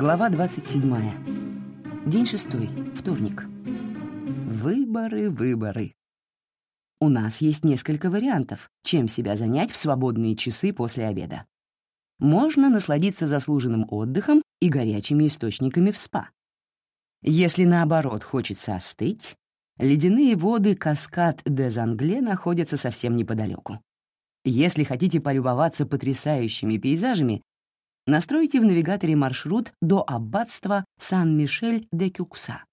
Глава 27. День шестой, вторник. Выборы, выборы. У нас есть несколько вариантов, чем себя занять в свободные часы после обеда. Можно насладиться заслуженным отдыхом и горячими источниками в спа. Если, наоборот, хочется остыть, ледяные воды Каскад де Зангле находятся совсем неподалеку. Если хотите полюбоваться потрясающими пейзажами, настройте в навигаторе маршрут до аббатства Сан-Мишель-де-Кюкса.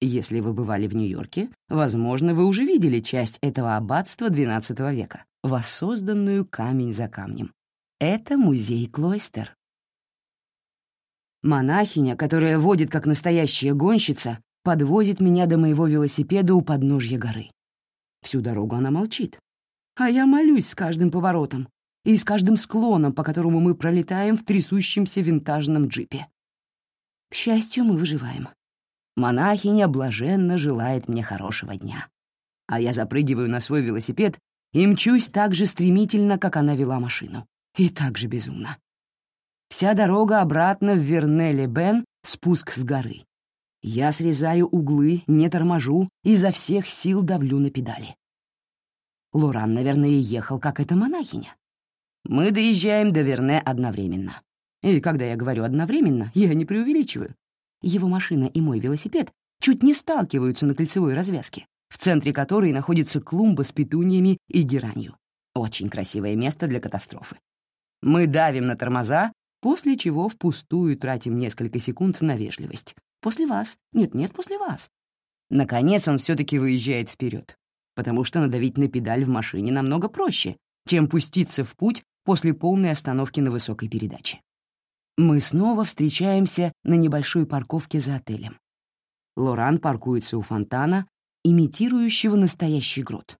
Если вы бывали в Нью-Йорке, возможно, вы уже видели часть этого аббатства XII века, воссозданную камень за камнем. Это музей Клойстер. Монахиня, которая водит как настоящая гонщица, подвозит меня до моего велосипеда у подножья горы. Всю дорогу она молчит, а я молюсь с каждым поворотом и с каждым склоном, по которому мы пролетаем в трясущемся винтажном джипе. К счастью, мы выживаем. Монахиня блаженно желает мне хорошего дня. А я запрыгиваю на свой велосипед и мчусь так же стремительно, как она вела машину. И так же безумно. Вся дорога обратно в Вернеле-Бен — спуск с горы. Я срезаю углы, не торможу, изо всех сил давлю на педали. Лоран, наверное, ехал, как эта монахиня. Мы доезжаем до Верне одновременно. И когда я говорю «одновременно», я не преувеличиваю. Его машина и мой велосипед чуть не сталкиваются на кольцевой развязке, в центре которой находится клумба с петуниями и геранью. Очень красивое место для катастрофы. Мы давим на тормоза, после чего впустую тратим несколько секунд на вежливость. После вас. Нет-нет, после вас. Наконец он все таки выезжает вперед потому что надавить на педаль в машине намного проще, чем пуститься в путь после полной остановки на высокой передаче. Мы снова встречаемся на небольшой парковке за отелем. Лоран паркуется у фонтана, имитирующего настоящий грот.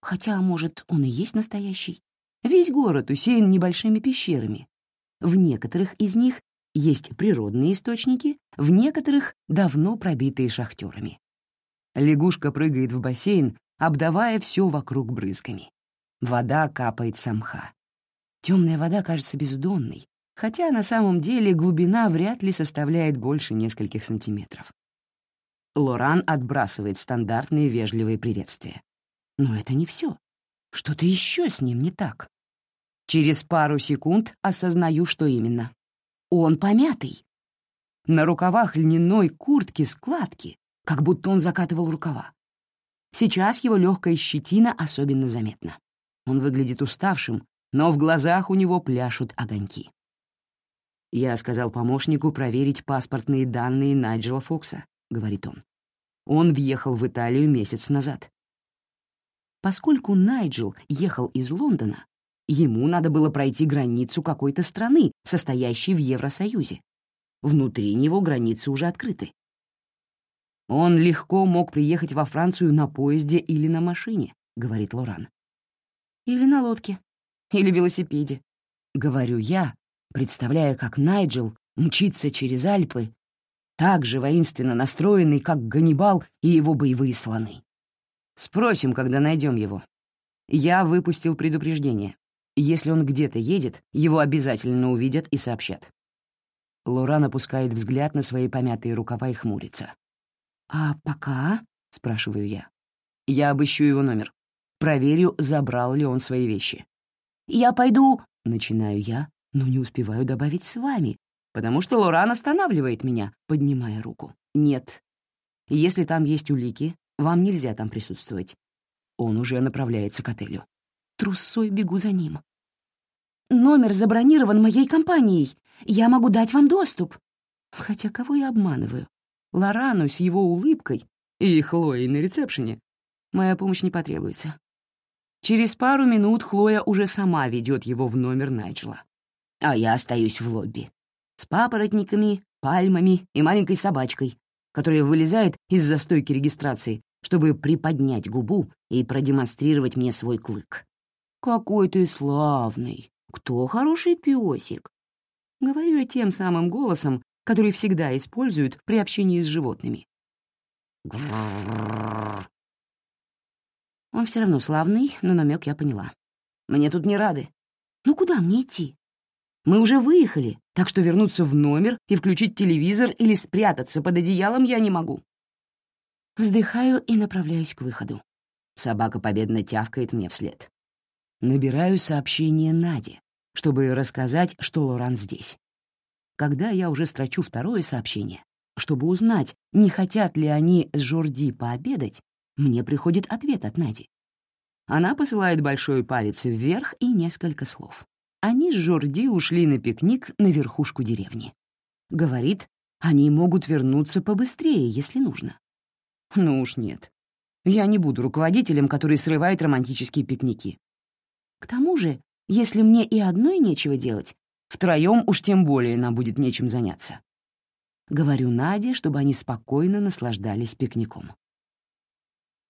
Хотя, может, он и есть настоящий. Весь город усеян небольшими пещерами. В некоторых из них есть природные источники, в некоторых — давно пробитые шахтерами. Лягушка прыгает в бассейн, обдавая все вокруг брызгами. Вода капает с мха. Темная вода кажется бездонной, хотя на самом деле глубина вряд ли составляет больше нескольких сантиметров. Лоран отбрасывает стандартные вежливые приветствия. Но это не все. Что-то еще с ним не так. Через пару секунд осознаю, что именно. Он помятый. На рукавах льняной куртки складки, как будто он закатывал рукава. Сейчас его легкая щетина особенно заметна. Он выглядит уставшим, но в глазах у него пляшут огоньки. «Я сказал помощнику проверить паспортные данные Найджела Фокса», — говорит он. Он въехал в Италию месяц назад. Поскольку Найджел ехал из Лондона, ему надо было пройти границу какой-то страны, состоящей в Евросоюзе. Внутри него границы уже открыты. Он легко мог приехать во Францию на поезде или на машине, говорит Лоран. Или на лодке, или велосипеде, говорю я, представляя, как Найджел мчится через Альпы, так же воинственно настроенный, как Ганнибал и его боевые слоны. Спросим, когда найдем его. Я выпустил предупреждение. Если он где-то едет, его обязательно увидят и сообщат. Лоран опускает взгляд на свои помятые рукава и хмурится. «А пока?» — спрашиваю я. Я обыщу его номер. Проверю, забрал ли он свои вещи. «Я пойду...» — начинаю я, но не успеваю добавить «с вами», потому что Лоран останавливает меня, поднимая руку. «Нет. Если там есть улики, вам нельзя там присутствовать». Он уже направляется к отелю. Трусой бегу за ним. «Номер забронирован моей компанией. Я могу дать вам доступ». Хотя кого я обманываю? Лорану с его улыбкой и Хлоей на ресепшене моя помощь не потребуется. Через пару минут Хлоя уже сама ведет его в номер Найджела. А я остаюсь в лобби. С папоротниками, пальмами и маленькой собачкой, которая вылезает из застойки регистрации, чтобы приподнять губу и продемонстрировать мне свой клык. «Какой ты славный! Кто хороший песик?» Говорю я тем самым голосом, который всегда используют при общении с животными. Он все равно славный, но намек я поняла. Мне тут не рады. Ну куда мне идти? Мы уже выехали, так что вернуться в номер и включить телевизор или спрятаться под одеялом я не могу. Вздыхаю и направляюсь к выходу. Собака победно тявкает мне вслед. Набираю сообщение Наде, чтобы рассказать, что Лоран здесь. Когда я уже строчу второе сообщение, чтобы узнать, не хотят ли они с Жорди пообедать, мне приходит ответ от Нади. Она посылает большой палец вверх и несколько слов. Они с Жорди ушли на пикник на верхушку деревни. Говорит, они могут вернуться побыстрее, если нужно. Ну уж нет. Я не буду руководителем, который срывает романтические пикники. К тому же, если мне и одной нечего делать, втроем уж тем более нам будет нечем заняться. Говорю Наде, чтобы они спокойно наслаждались пикником.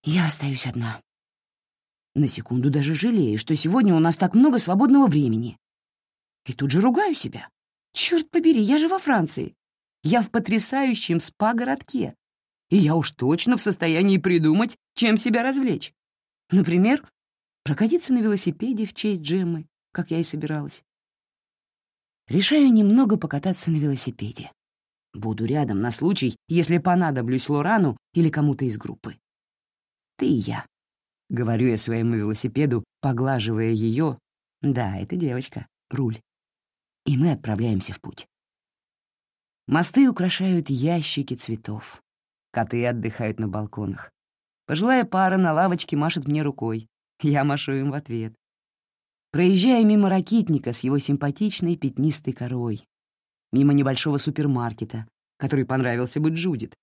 Я остаюсь одна. На секунду даже жалею, что сегодня у нас так много свободного времени. И тут же ругаю себя. Черт побери, я же во Франции. Я в потрясающем спа-городке. И я уж точно в состоянии придумать, чем себя развлечь. Например, прокатиться на велосипеде в честь Джеммы, как я и собиралась. Решаю немного покататься на велосипеде. Буду рядом на случай, если понадоблюсь Лорану или кому-то из группы. Ты и я. Говорю я своему велосипеду, поглаживая ее. Да, это девочка, руль и мы отправляемся в путь. Мосты украшают ящики цветов. Коты отдыхают на балконах. Пожилая пара на лавочке машет мне рукой. Я машу им в ответ. Проезжая мимо ракитника с его симпатичной пятнистой корой, мимо небольшого супермаркета, который понравился бы Джудит,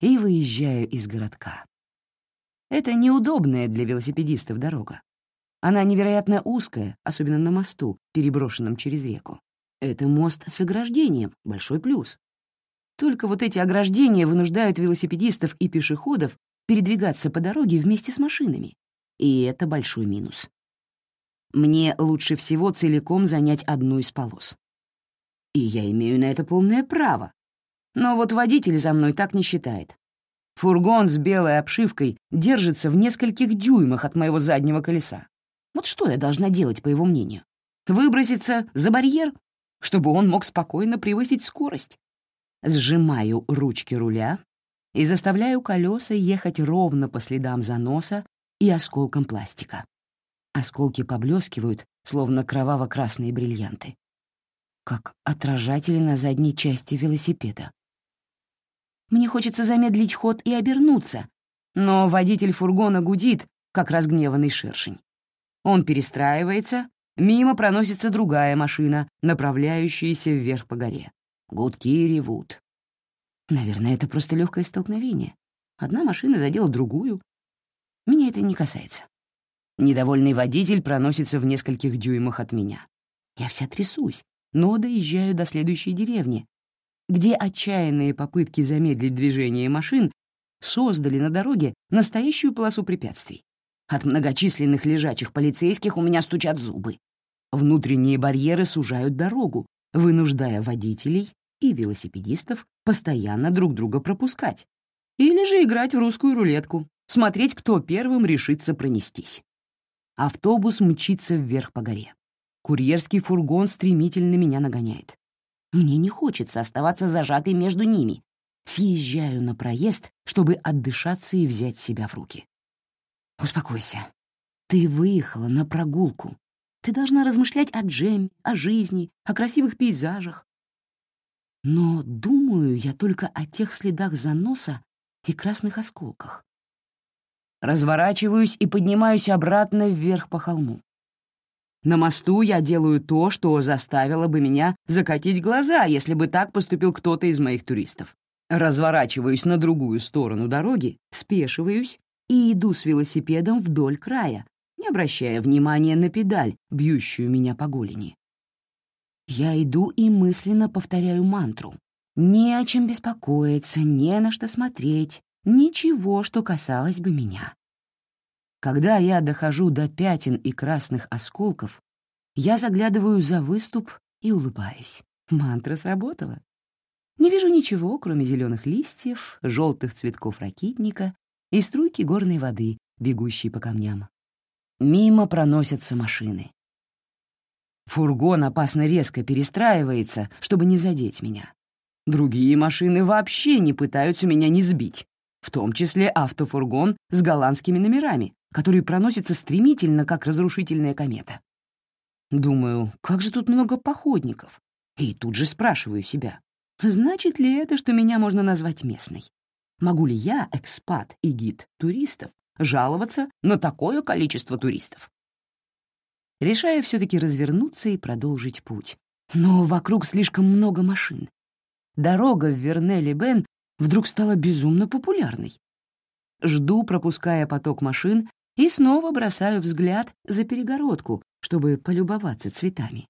и выезжаю из городка. Это неудобная для велосипедистов дорога. Она невероятно узкая, особенно на мосту, переброшенном через реку. Это мост с ограждением, большой плюс. Только вот эти ограждения вынуждают велосипедистов и пешеходов передвигаться по дороге вместе с машинами. И это большой минус. Мне лучше всего целиком занять одну из полос. И я имею на это полное право. Но вот водитель за мной так не считает. Фургон с белой обшивкой держится в нескольких дюймах от моего заднего колеса. Вот что я должна делать, по его мнению? Выброситься за барьер чтобы он мог спокойно превысить скорость. Сжимаю ручки руля и заставляю колеса ехать ровно по следам заноса и осколкам пластика. Осколки поблескивают, словно кроваво-красные бриллианты, как отражатели на задней части велосипеда. Мне хочется замедлить ход и обернуться, но водитель фургона гудит, как разгневанный шершень. Он перестраивается Мимо проносится другая машина, направляющаяся вверх по горе. Гудки ревут. Наверное, это просто легкое столкновение. Одна машина задела другую. Меня это не касается. Недовольный водитель проносится в нескольких дюймах от меня. Я вся трясусь, но доезжаю до следующей деревни, где отчаянные попытки замедлить движение машин создали на дороге настоящую полосу препятствий. От многочисленных лежачих полицейских у меня стучат зубы. Внутренние барьеры сужают дорогу, вынуждая водителей и велосипедистов постоянно друг друга пропускать. Или же играть в русскую рулетку, смотреть, кто первым решится пронестись. Автобус мчится вверх по горе. Курьерский фургон стремительно меня нагоняет. Мне не хочется оставаться зажатой между ними. Съезжаю на проезд, чтобы отдышаться и взять себя в руки. Успокойся. Ты выехала на прогулку, ты должна размышлять о Джеме, о жизни, о красивых пейзажах. Но думаю я только о тех следах заноса и красных осколках. Разворачиваюсь и поднимаюсь обратно вверх по холму. На мосту я делаю то, что заставило бы меня закатить глаза, если бы так поступил кто-то из моих туристов. Разворачиваюсь на другую сторону дороги, спешиваюсь и иду с велосипедом вдоль края, не обращая внимания на педаль, бьющую меня по голени. Я иду и мысленно повторяю мантру. Не о чем беспокоиться, не на что смотреть, ничего, что касалось бы меня. Когда я дохожу до пятен и красных осколков, я заглядываю за выступ и улыбаюсь. Мантра сработала. Не вижу ничего, кроме зеленых листьев, желтых цветков ракитника и струйки горной воды, бегущей по камням. Мимо проносятся машины. Фургон опасно резко перестраивается, чтобы не задеть меня. Другие машины вообще не пытаются меня не сбить, в том числе автофургон с голландскими номерами, который проносится стремительно, как разрушительная комета. Думаю, как же тут много походников? И тут же спрашиваю себя, значит ли это, что меня можно назвать местной? Могу ли я, экспат и гид туристов, жаловаться на такое количество туристов? Решаю все-таки развернуться и продолжить путь. Но вокруг слишком много машин. Дорога в Вернелли-Бен вдруг стала безумно популярной. Жду, пропуская поток машин, и снова бросаю взгляд за перегородку, чтобы полюбоваться цветами.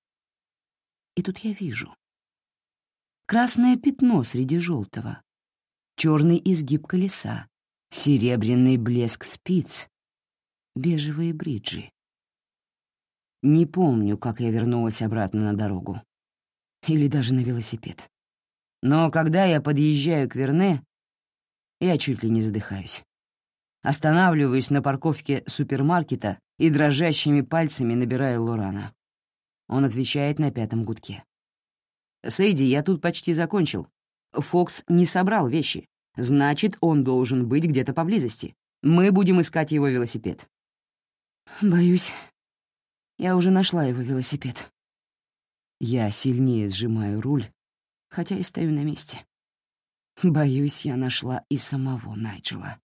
И тут я вижу. Красное пятно среди желтого, черный изгиб колеса, серебряный блеск спиц, бежевые бриджи. Не помню, как я вернулась обратно на дорогу. Или даже на велосипед. Но когда я подъезжаю к Верне, я чуть ли не задыхаюсь. Останавливаюсь на парковке супермаркета и дрожащими пальцами набираю Лорана. Он отвечает на пятом гудке. «Сэйди, я тут почти закончил. Фокс не собрал вещи. Значит, он должен быть где-то поблизости. Мы будем искать его велосипед». «Боюсь, я уже нашла его велосипед. Я сильнее сжимаю руль, хотя и стою на месте. Боюсь, я нашла и самого Найджела.